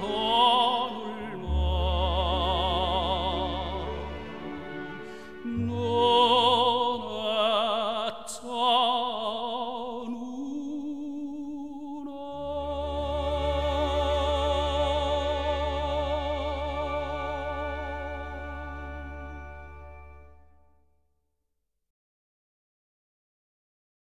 Home.